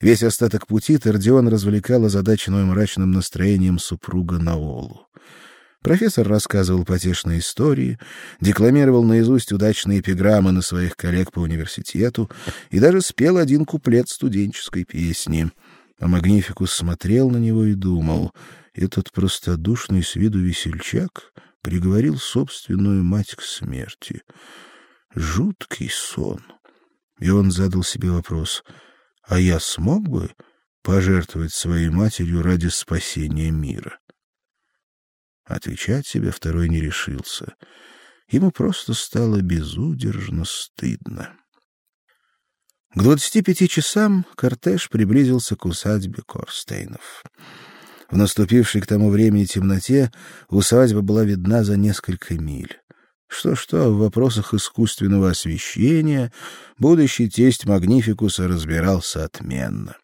Весь остаток пути Тердион развлекал озадаченную мрачным настроением супруга Наолу. Профессор рассказывал потешные истории, декламировал наизусть удачные эпиграммы на своих коллег по университету и даже спел один куплет студенческой песни. А Магнификус смотрел на него и думал: этот простодушный с виду весельчак приговорил собственную мать к смерти. Жуткий сон. И он задал себе вопрос: а я смог бы пожертвовать своей матерью ради спасения мира? Отвечать себе второй не решился. Ему просто стало безудержно стыдно. К двадцати пяти часам кортеж приблизился к усадьбе Корстейнов. В наступившей к тому времени темноте усадьба была видна за несколько миль. Что-что в вопросах искусственного освещения будущий тесть Магнификуса разбирался отменно.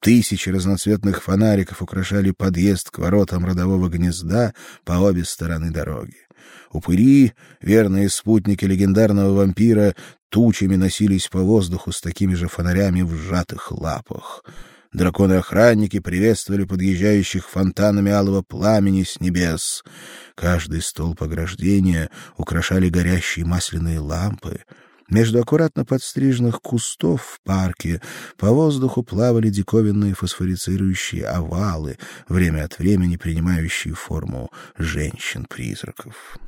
Тысячи разноцветных фонариков украшали подъезд к воротам родового гнезда по обе стороны дороги. Упыри, верные спутники легендарного вампира, тучами носились по воздуху с такими же фонарями в сжатых лапах. Драконы-охранники приветствовали подъезжающих фонтанами алого пламени с небес. Каждый столб ограждения украшали горящие масляные лампы — между аккуратно подстриженных кустов в парке по воздуху плавали диковинные фосфорицирующие овалы, время от времени принимающие форму женщин-призраков.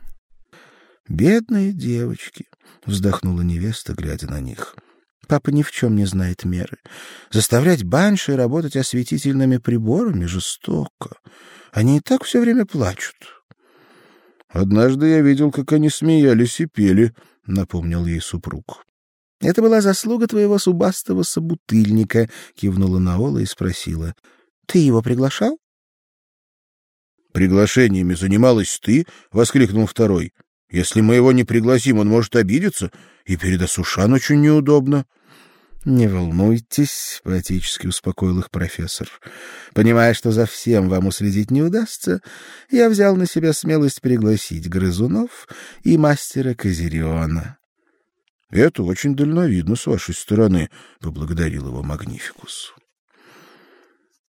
Бедные девочки, вздохнула невеста, глядя на них. Папа ни в чем не знает меры. Заставлять банши работать осветительными приборами жестоко. Они и так все время плачут. Однажды я видел, как они смеялись и пели, — напомнил ей супруг. — Это была заслуга твоего субастого собутыльника, — кивнула Наола и спросила. — Ты его приглашал? — Приглашениями занималась ты, — воскликнул второй. — Если мы его не пригласим, он может обидеться, и перед Асушан очень неудобно. — Не волнуйтесь, — поэтически успокоил их профессор. — Понимая, что за всем вам уследить не удастся, я взял на себя смелость пригласить грызунов и мастера Козериона. — Это очень дальновидно с вашей стороны, — поблагодарил его Магнификус.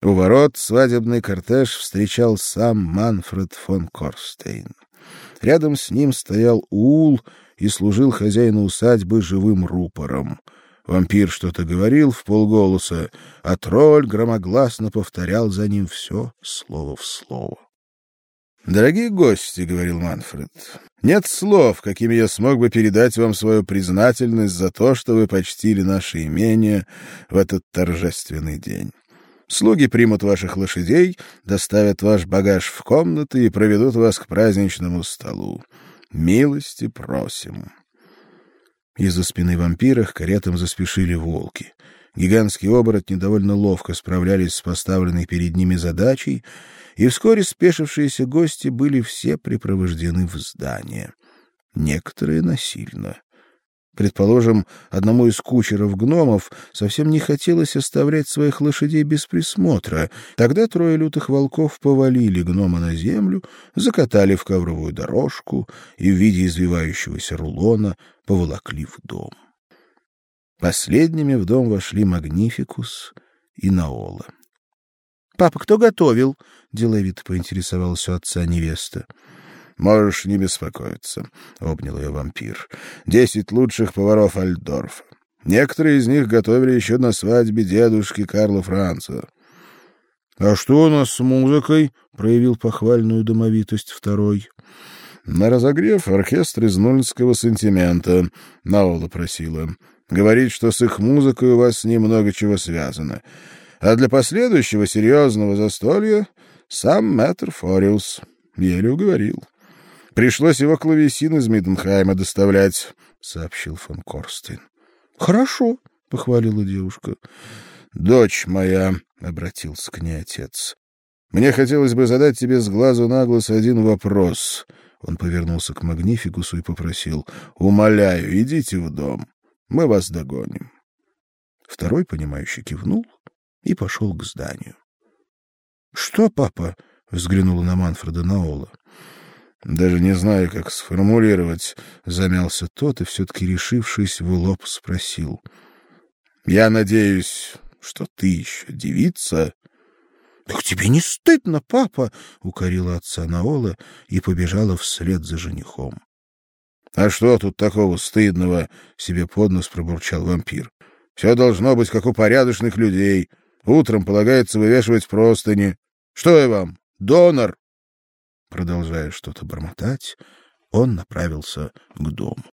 У ворот свадебный кортеж встречал сам Манфред фон Корстейн. Рядом с ним стоял Ул и служил хозяину усадьбы живым рупором — Вампир что-то говорил в полголоса, а тролль громогласно повторял за ним все слово в слово. «Дорогие гости», — говорил Манфред, — «нет слов, какими я смог бы передать вам свою признательность за то, что вы почтили наше имение в этот торжественный день. Слуги примут ваших лошадей, доставят ваш багаж в комнаты и проведут вас к праздничному столу. Милости просим». Из-за спины вампира к каретам заспешили волки. Гигантские оборотни довольно ловко справлялись с поставленной перед ними задачей, и вскоре спешившиеся гости были все припровождены в здание. Некоторые насильно. Предположим, одному из кучеров гномов совсем не хотелось оставлять своих лошадей без присмотра. Тогда трое лютых волков повалили гнома на землю, закатали в ковровую дорожку и в виде извивающегося рулона поволокли в дом. Последними в дом вошли Магнификус и Наола. Папа, кто готовил? деловито поинтересовался отца невеста. Можешь не беспокоиться, обнял ее вампир. Десять лучших поваров Альдорфа. Некоторые из них готовили еще на свадьбе дедушки Карла Франца. А что у нас с музыкой? проявил похвальную домовитость второй. На разогрев оркестр из Нульского сантимента, Наола просила. Говорит, что с их музыкой у вас немного чего связано. А для последующего серьезного застолья сам мэтр Фориус еле уговорил. Пришлось его клавесин из Миденхайма доставлять, — сообщил фон Корстейн. — Хорошо, — похвалила девушка. — Дочь моя, — обратился к ней отец, — мне хотелось бы задать тебе с глазу на глаз один вопрос. Он повернулся к Магнификусу и попросил. — Умоляю, идите в дом. Мы вас догоним. Второй, понимающий, кивнул и пошел к зданию. — Что, папа? — взглянула на Манфреда Наола. Даже не знаю, как сформулировать, замялся тот и все таки решившись в лоб спросил: "Я надеюсь, что ты еще девица. — Так тебе не стыдно, папа? — укорила отца Наола и побежала вслед за женихом. — А что тут такого стыдного? — себе под нос пробурчал вампир. — Все должно быть, как у порядочных людей. Утром полагается вывешивать простыни. Что я вам, донор? Продолжая что-то бормотать, он направился к дому.